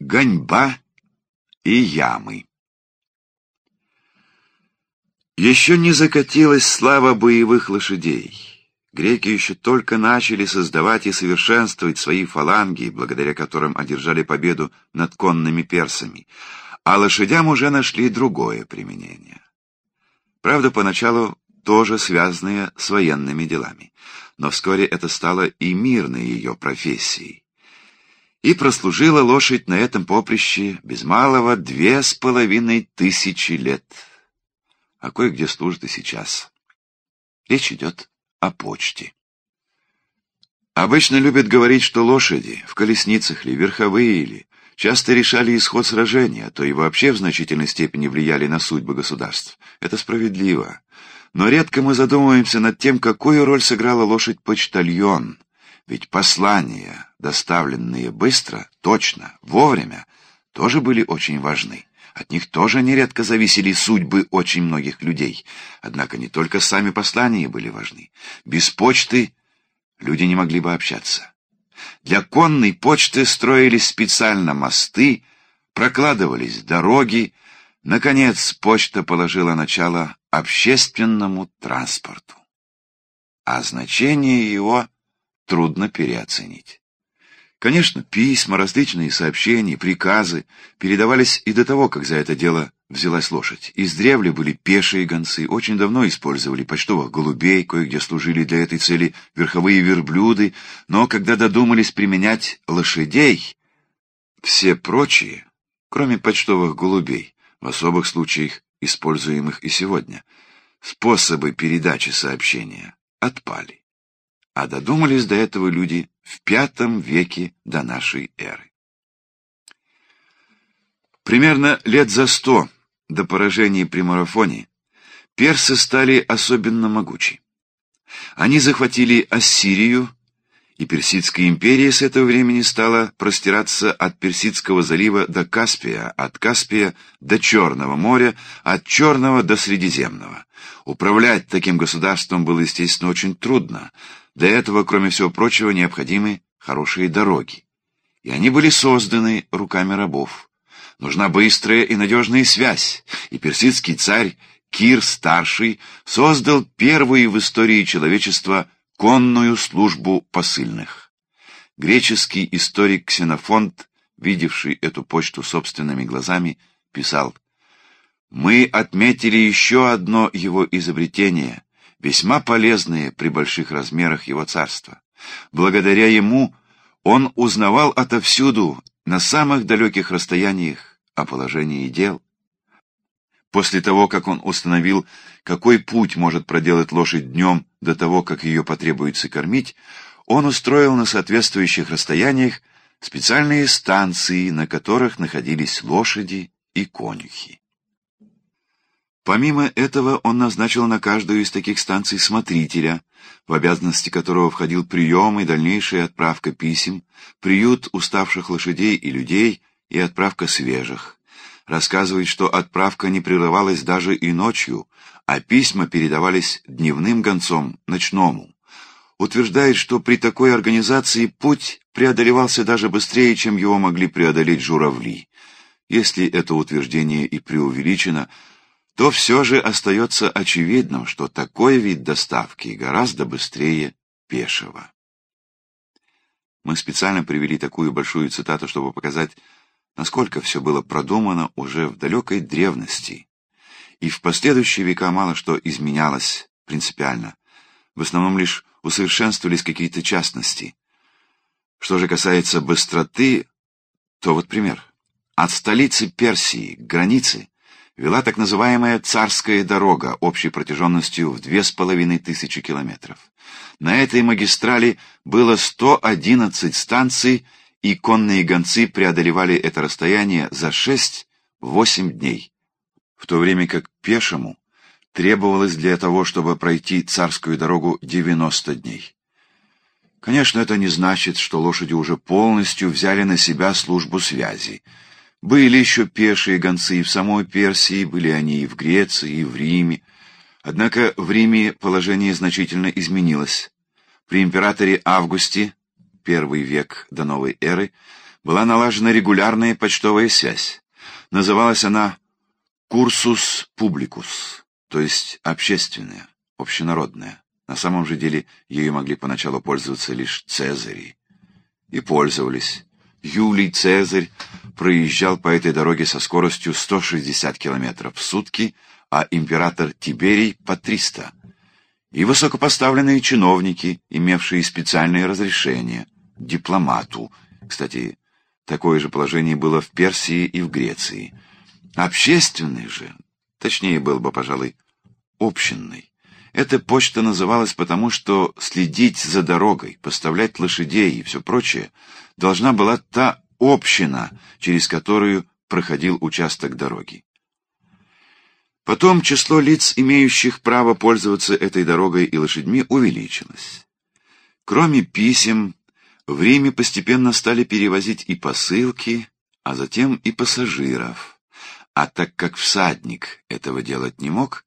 Гоньба и ямы. Еще не закатилась слава боевых лошадей. Греки еще только начали создавать и совершенствовать свои фаланги, благодаря которым одержали победу над конными персами, а лошадям уже нашли другое применение. Правда, поначалу тоже связанное с военными делами, но вскоре это стало и мирной ее профессией. И прослужила лошадь на этом поприще без малого две с половиной тысячи лет а кое-где служит и сейчас. Речь идет о почте. Обычно любят говорить, что лошади, в колесницах ли, верховые ли, часто решали исход сражения, а то и вообще в значительной степени влияли на судьбы государств. Это справедливо. Но редко мы задумываемся над тем, какую роль сыграла лошадь-почтальон. Ведь послания, доставленные быстро, точно, вовремя, тоже были очень важны. От них тоже нередко зависели судьбы очень многих людей. Однако не только сами послания были важны. Без почты люди не могли бы общаться. Для конной почты строились специально мосты, прокладывались дороги. Наконец, почта положила начало общественному транспорту. А значение его трудно переоценить. Конечно, письма, различные сообщения, приказы передавались и до того, как за это дело взялась лошадь. Издревле были пешие гонцы, очень давно использовали почтовых голубей, кое-где служили для этой цели верховые верблюды, но когда додумались применять лошадей, все прочие, кроме почтовых голубей, в особых случаях, используемых и сегодня, способы передачи сообщения отпали. А додумались до этого люди в V веке до нашей эры. Примерно лет за сто до поражения при марафоне персы стали особенно могучи. Они захватили Ассирию, и Персидская империя с этого времени стала простираться от Персидского залива до Каспия, от Каспия до Черного моря, от Черного до Средиземного. Управлять таким государством было, естественно, очень трудно, для этого, кроме всего прочего, необходимы хорошие дороги. И они были созданы руками рабов. Нужна быстрая и надежная связь, и персидский царь Кир-старший создал первую в истории человечества конную службу посыльных. Греческий историк Ксенофонт, видевший эту почту собственными глазами, писал «Мы отметили еще одно его изобретение, весьма полезные при больших размерах его царства. Благодаря ему он узнавал отовсюду, на самых далеких расстояниях, о положении дел. После того, как он установил, какой путь может проделать лошадь днем до того, как ее потребуется кормить, он устроил на соответствующих расстояниях специальные станции, на которых находились лошади и конюхи. Помимо этого, он назначил на каждую из таких станций смотрителя, в обязанности которого входил прием и дальнейшая отправка писем, приют уставших лошадей и людей и отправка свежих. Рассказывает, что отправка не прерывалась даже и ночью, а письма передавались дневным гонцом, ночному. Утверждает, что при такой организации путь преодолевался даже быстрее, чем его могли преодолеть журавли. Если это утверждение и преувеличено, то все же остается очевидным, что такой вид доставки гораздо быстрее пешего. Мы специально привели такую большую цитату, чтобы показать, насколько все было продумано уже в далекой древности, и в последующие века мало что изменялось принципиально, в основном лишь усовершенствовались какие-то частности. Что же касается быстроты, то вот пример. От столицы Персии к границе вела так называемая «Царская дорога» общей протяженностью в две с половиной тысячи километров. На этой магистрали было 111 станций, и конные гонцы преодолевали это расстояние за 6-8 дней, в то время как пешему требовалось для того, чтобы пройти царскую дорогу 90 дней. Конечно, это не значит, что лошади уже полностью взяли на себя службу связи — были еще пешие гонцы и в самой Персии, были они и в Греции, и в Риме. Однако в Риме положение значительно изменилось. При императоре Августе, первый век до новой эры, была налажена регулярная почтовая связь. Называлась она «Курсус публикус», то есть общественная, общенародная. На самом же деле ею могли поначалу пользоваться лишь цезари. И пользовались. Юлий Цезарь проезжал по этой дороге со скоростью 160 км в сутки, а император Тиберий — по 300. И высокопоставленные чиновники, имевшие специальные разрешения, дипломату. Кстати, такое же положение было в Персии и в Греции. Общественный же, точнее был бы, пожалуй, общинный. Эта почта называлась потому, что следить за дорогой, поставлять лошадей и все прочее должна была та община, через которую проходил участок дороги. Потом число лиц, имеющих право пользоваться этой дорогой и лошадьми, увеличилось. Кроме писем, в Риме постепенно стали перевозить и посылки, а затем и пассажиров. А так как всадник этого делать не мог,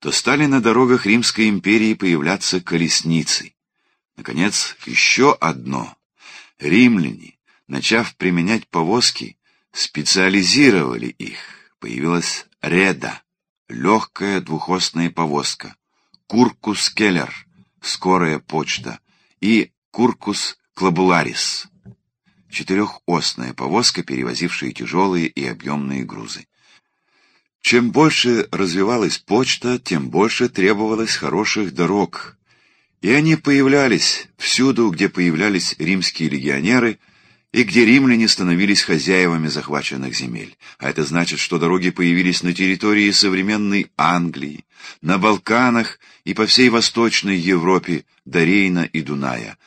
то стали на дорогах Римской империи появляться колесницы. Наконец, еще одно. Римляне, начав применять повозки, специализировали их. Появилась реда, легкая двухосная повозка, куркус келлер, скорая почта, и куркус клабуларис, четырехосная повозка, перевозившая тяжелые и объемные грузы. Чем больше развивалась почта, тем больше требовалось хороших дорог. И они появлялись всюду, где появлялись римские легионеры и где римляне становились хозяевами захваченных земель. А это значит, что дороги появились на территории современной Англии, на Балканах и по всей Восточной Европе до Рейна и Дуная.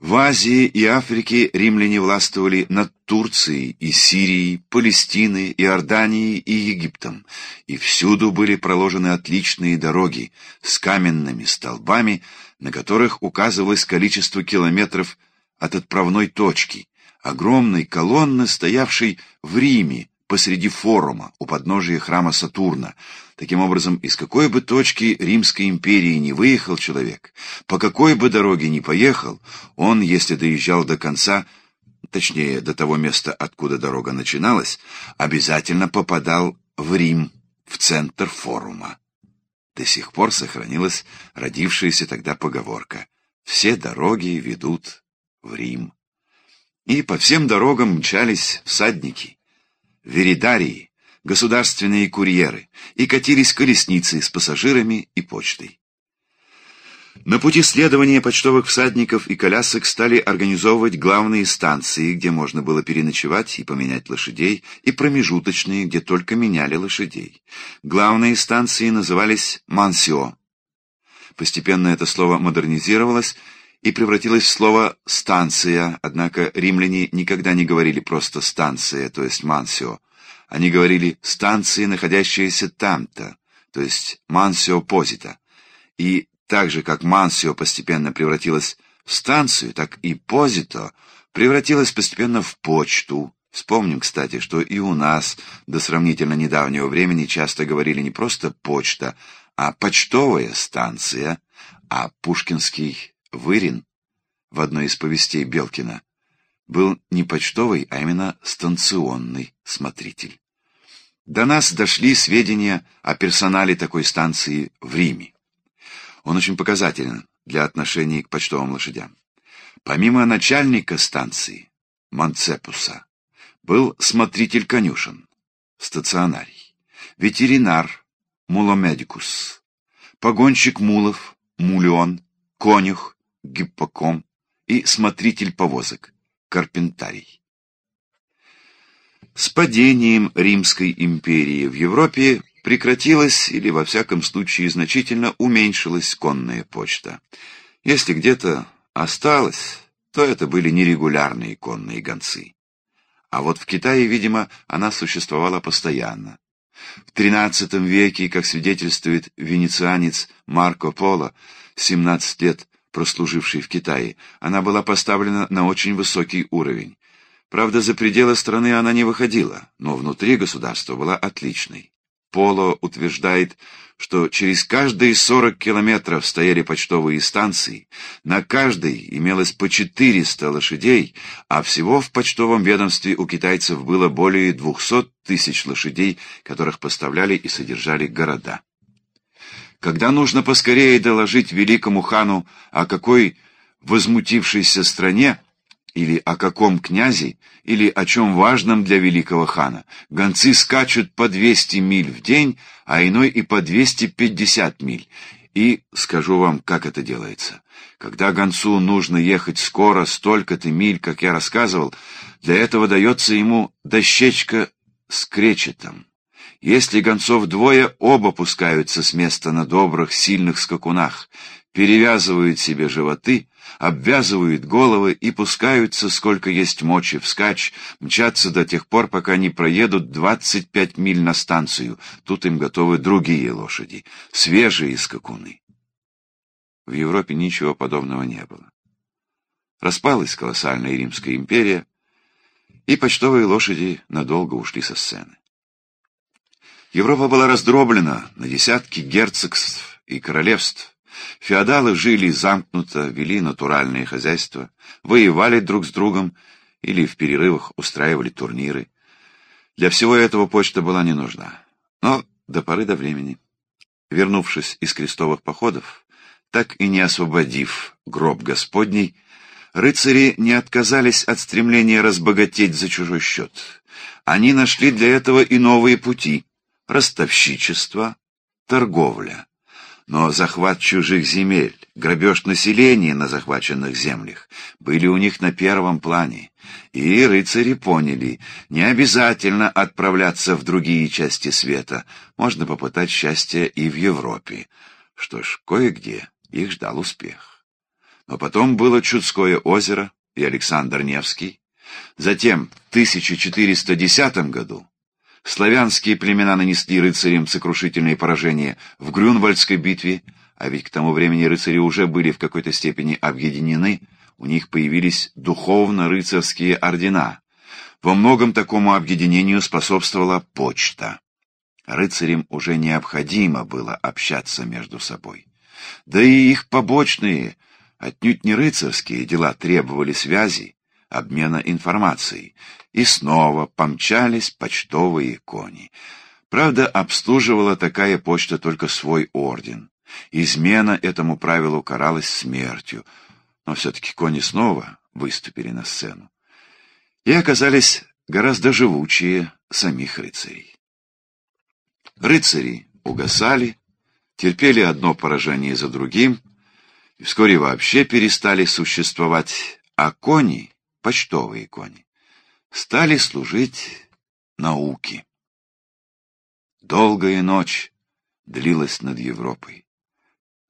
В Азии и Африке римляне властвовали над Турцией и Сирией, Палестиной, Иорданией и Египтом, и всюду были проложены отличные дороги с каменными столбами, на которых указывалось количество километров от отправной точки, огромной колонны, стоявшей в Риме посреди форума у подножия храма Сатурна. Таким образом, из какой бы точки Римской империи не выехал человек, по какой бы дороге ни поехал, он, если доезжал до конца, точнее, до того места, откуда дорога начиналась, обязательно попадал в Рим, в центр форума. До сих пор сохранилась родившаяся тогда поговорка «Все дороги ведут в Рим». И по всем дорогам мчались всадники веридарии, государственные курьеры, и катились колесницы с пассажирами и почтой. На пути следования почтовых всадников и колясок стали организовывать главные станции, где можно было переночевать и поменять лошадей, и промежуточные, где только меняли лошадей. Главные станции назывались «мансио». Постепенно это слово модернизировалось и превратилось в слово «станция», однако римляне никогда не говорили просто «станция», то есть «мансио». Они говорили «станции, находящиеся там-то», то есть «мансио позита». И так же, как «мансио» постепенно превратилась в станцию, так и «позито» превратилась постепенно в почту. Вспомним, кстати, что и у нас до сравнительно недавнего времени часто говорили не просто «почта», а «почтовая станция», а пушкинский Вырин в одной из повестей Белкина был не почтовый, а именно станционный смотритель. До нас дошли сведения о персонале такой станции в Риме. Он очень показателен для отношений к почтовым лошадям. Помимо начальника станции, Манцепуса, был смотритель конюшен, стационарий, ветеринар, муломедикус, погонщик мулов, мулион, конюх, гиппоком и смотритель повозок, карпентарий. С падением Римской империи в Европе прекратилась или, во всяком случае, значительно уменьшилась конная почта. Если где-то осталось, то это были нерегулярные конные гонцы. А вот в Китае, видимо, она существовала постоянно. В XIII веке, как свидетельствует венецианец Марко Поло, 17 лет прослужившей в Китае, она была поставлена на очень высокий уровень. Правда, за пределы страны она не выходила, но внутри государства была отличной. Поло утверждает, что через каждые 40 километров стояли почтовые станции, на каждой имелось по 400 лошадей, а всего в почтовом ведомстве у китайцев было более 200 тысяч лошадей, которых поставляли и содержали города. Когда нужно поскорее доложить великому хану о какой возмутившейся стране, или о каком князе, или о чем важном для великого хана. Гонцы скачут по 200 миль в день, а иной и по 250 миль. И скажу вам, как это делается. Когда гонцу нужно ехать скоро столько-то миль, как я рассказывал, для этого дается ему дощечка с кречетом. Если гонцов двое, оба пускаются с места на добрых, сильных скакунах, перевязывают себе животы, обвязывают головы и пускаются, сколько есть мочи, вскачь, мчатся до тех пор, пока не проедут 25 миль на станцию. Тут им готовы другие лошади, свежие скакуны. В Европе ничего подобного не было. Распалась колоссальная Римская империя, и почтовые лошади надолго ушли со сцены. Европа была раздроблена на десятки герцогств и королевств, Феодалы жили замкнуто, вели натуральное хозяйство, воевали друг с другом или в перерывах устраивали турниры. Для всего этого почта была не нужна. Но до поры до времени, вернувшись из крестовых походов, так и не освободив гроб Господний, рыцари не отказались от стремления разбогатеть за чужой счет. Они нашли для этого и новые пути — ростовщичество, торговля. Но захват чужих земель, грабеж населения на захваченных землях были у них на первом плане. И рыцари поняли, не обязательно отправляться в другие части света, можно попытать счастье и в Европе. Что ж, кое-где их ждал успех. Но потом было Чудское озеро и Александр Невский. Затем, в 1410 году, Славянские племена нанесли рыцарям сокрушительные поражения в Грюнвальдской битве, а ведь к тому времени рыцари уже были в какой-то степени объединены, у них появились духовно-рыцарские ордена. Во многом такому объединению способствовала почта. Рыцарям уже необходимо было общаться между собой. Да и их побочные, отнюдь не рыцарские дела требовали связи, обмена информацией, и снова помчались почтовые кони. Правда, обслуживала такая почта только свой орден. Измена этому правилу каралась смертью, но все-таки кони снова выступили на сцену и оказались гораздо живучее самих рыцарей. Рыцари угасали, терпели одно поражение за другим, и вскоре вообще перестали существовать, а кони почтовые кони, стали служить науке. Долгая ночь длилась над Европой.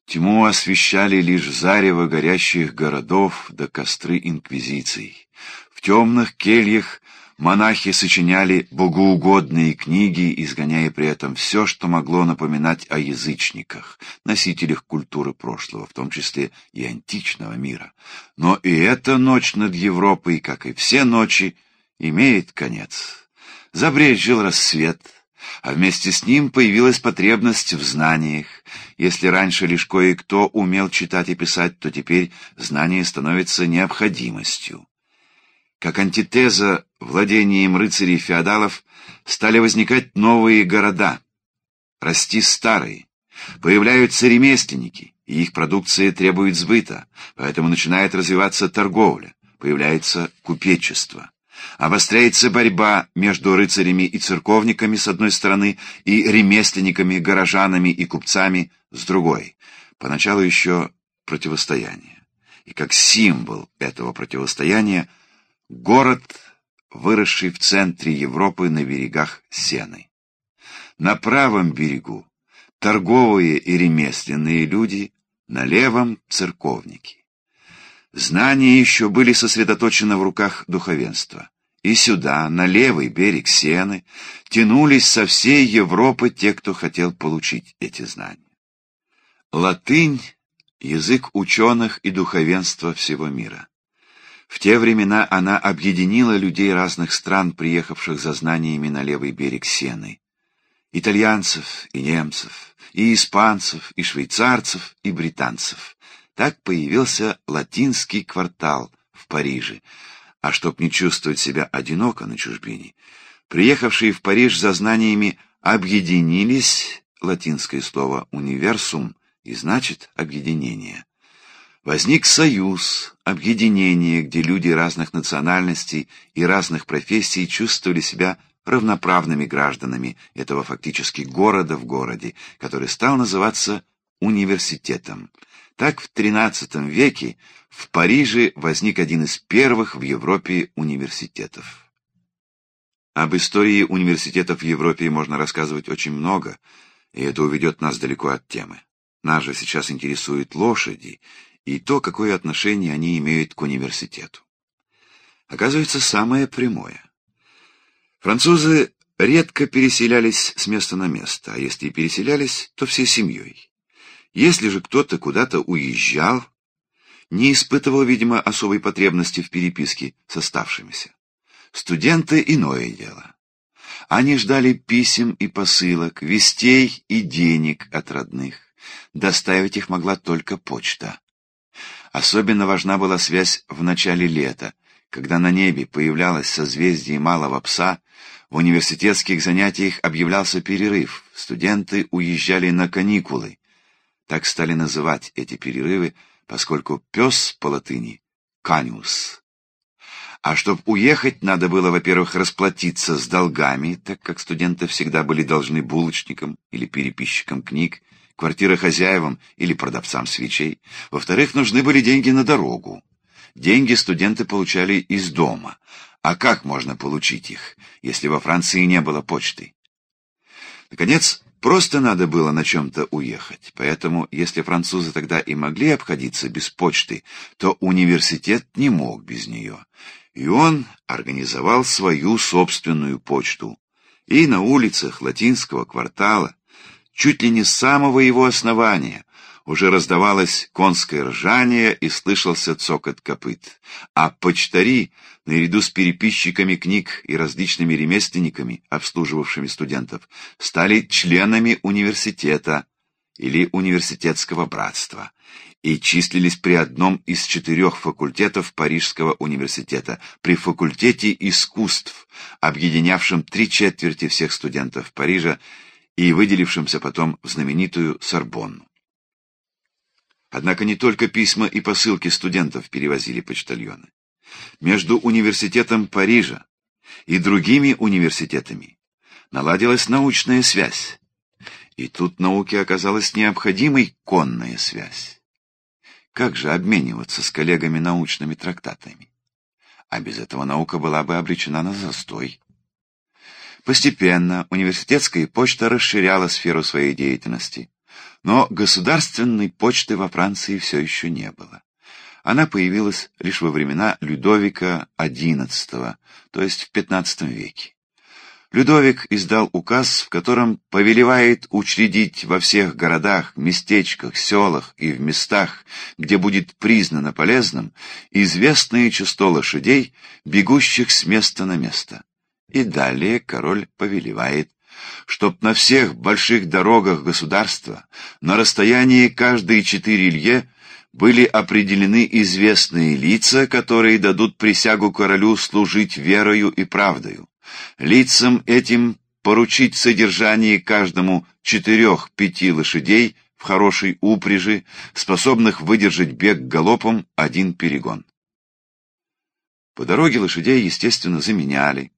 Тьму освещали лишь зарево горящих городов да костры инквизиций. В темных кельях Монахи сочиняли богоугодные книги, изгоняя при этом все, что могло напоминать о язычниках, носителях культуры прошлого, в том числе и античного мира. Но и эта ночь над Европой, как и все ночи, имеет конец. Забрезжил рассвет, а вместе с ним появилась потребность в знаниях. Если раньше лишь кое-кто умел читать и писать, то теперь знание становится необходимостью. Как антитеза владением рыцарей-феодалов стали возникать новые города, расти старые. Появляются ремесленники, и их продукция требует сбыта, поэтому начинает развиваться торговля, появляется купечество. Обостряется борьба между рыцарями и церковниками с одной стороны и ремесленниками, горожанами и купцами с другой. Поначалу еще противостояние. И как символ этого противостояния – Город, выросший в центре Европы на берегах Сены. На правом берегу торговые и ремесленные люди, на левом — церковники. Знания еще были сосредоточены в руках духовенства. И сюда, на левый берег Сены, тянулись со всей Европы те, кто хотел получить эти знания. Латынь — язык ученых и духовенства всего мира. В те времена она объединила людей разных стран, приехавших за знаниями на левый берег Сены. итальянцев и немцев, и испанцев, и швейцарцев, и британцев. Так появился латинский квартал в Париже. А чтоб не чувствовать себя одиноко на чужбине, приехавшие в Париж за знаниями объединились, латинское слово «универсум» и значит «объединение». Возник союз, объединение, где люди разных национальностей и разных профессий чувствовали себя равноправными гражданами этого фактически города в городе, который стал называться университетом. Так в XIII веке в Париже возник один из первых в Европе университетов. Об истории университетов в Европе можно рассказывать очень много, и это уведет нас далеко от темы. Нас же сейчас интересуют лошади и то, какое отношение они имеют к университету. Оказывается, самое прямое. Французы редко переселялись с места на место, а если и переселялись, то всей семьей. Если же кто-то куда-то уезжал, не испытывал, видимо, особой потребности в переписке с оставшимися. Студенты — иное дело. Они ждали писем и посылок, вестей и денег от родных. Доставить их могла только почта. Особенно важна была связь в начале лета, когда на небе появлялось созвездие малого пса, в университетских занятиях объявлялся перерыв, студенты уезжали на каникулы. Так стали называть эти перерывы, поскольку пес по латыни — каниус. А чтобы уехать, надо было, во-первых, расплатиться с долгами, так как студенты всегда были должны булочникам или переписчикам книг, квартирохозяевам или продавцам свечей. Во-вторых, нужны были деньги на дорогу. Деньги студенты получали из дома. А как можно получить их, если во Франции не было почты? Наконец, просто надо было на чем-то уехать. Поэтому, если французы тогда и могли обходиться без почты, то университет не мог без нее. И он организовал свою собственную почту. И на улицах латинского квартала Чуть ли не с самого его основания уже раздавалось конское ржание и слышался цокот копыт. А почтари, наряду с переписчиками книг и различными ремесленниками, обслуживавшими студентов, стали членами университета или университетского братства и числились при одном из четырех факультетов Парижского университета, при факультете искусств, объединявшем три четверти всех студентов Парижа и выделившимся потом в знаменитую Сорбонну. Однако не только письма и посылки студентов перевозили почтальоны. Между университетом Парижа и другими университетами наладилась научная связь. И тут науке оказалась необходимой конная связь. Как же обмениваться с коллегами научными трактатами? А без этого наука была бы обречена на застой. Постепенно университетская почта расширяла сферу своей деятельности, но государственной почты во Франции все еще не было. Она появилась лишь во времена Людовика XI, то есть в XV веке. Людовик издал указ, в котором повелевает учредить во всех городах, местечках, селах и в местах, где будет признано полезным, известное число лошадей, бегущих с места на место. И далее король повелевает, чтоб на всех больших дорогах государства на расстоянии каждые четыре лье были определены известные лица, которые дадут присягу королю служить верою и правдою. Лицам этим поручить содержание каждому четырех-пяти лошадей в хорошей упряжи, способных выдержать бег галопом один перегон. По дороге лошадей, естественно, заменяли,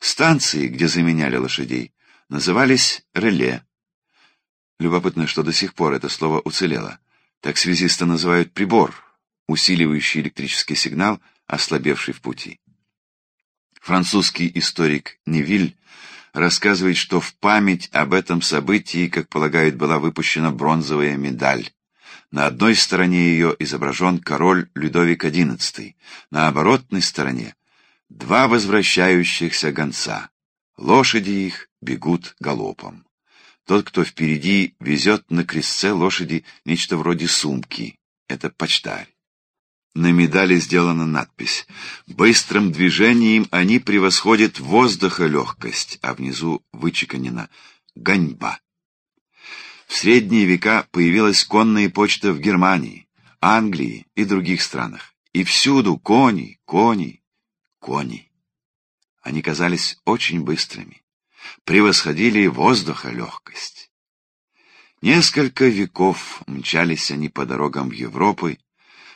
Станции, где заменяли лошадей, назывались реле. Любопытно, что до сих пор это слово уцелело. Так связисты называют прибор, усиливающий электрический сигнал, ослабевший в пути. Французский историк Невиль рассказывает, что в память об этом событии, как полагают, была выпущена бронзовая медаль. На одной стороне ее изображен король Людовик XI, на оборотной стороне Два возвращающихся гонца. Лошади их бегут галопом. Тот, кто впереди, везет на крестце лошади нечто вроде сумки. Это почтарь. На медали сделана надпись «Быстрым движением они превосходят воздуха легкость», а внизу вычеканено гоньба. В средние века появилась конная почта в Германии, Англии и других странах. И всюду кони, кони, кони. Они казались очень быстрыми, превосходили воздуха легкость. Несколько веков мчались они по дорогам Европы,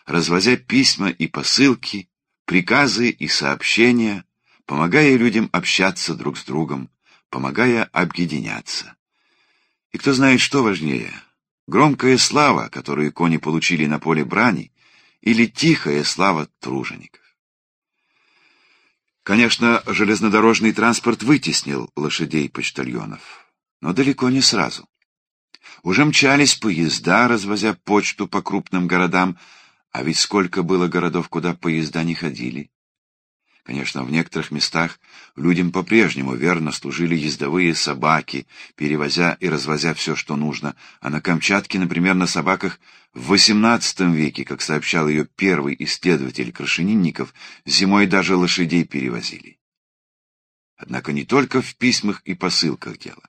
развозя письма и посылки, приказы и сообщения, помогая людям общаться друг с другом, помогая объединяться. И кто знает, что важнее, громкая слава, которую кони получили на поле брани, или тихая слава тружеников. Конечно, железнодорожный транспорт вытеснил лошадей-почтальонов, но далеко не сразу. Уже мчались поезда, развозя почту по крупным городам, а ведь сколько было городов, куда поезда не ходили. Конечно, в некоторых местах людям по-прежнему верно служили ездовые собаки, перевозя и развозя все, что нужно, а на Камчатке, например, на собаках в XVIII веке, как сообщал ее первый исследователь Крашенинников, зимой даже лошадей перевозили. Однако не только в письмах и посылках дело.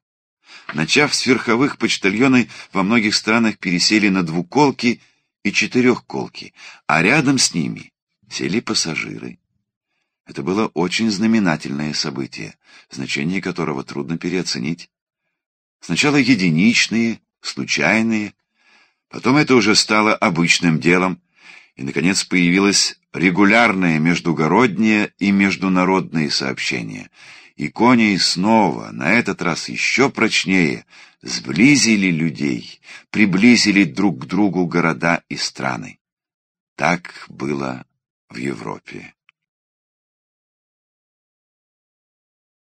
Начав с верховых, почтальоны во многих странах пересели на двуколки и четырехколки, а рядом с ними сели пассажиры. Это было очень знаменательное событие, значение которого трудно переоценить. Сначала единичные, случайные, потом это уже стало обычным делом, и, наконец, появилось регулярное междугороднее и международные сообщения. И кони снова, на этот раз еще прочнее, сблизили людей, приблизили друг к другу города и страны. Так было в Европе.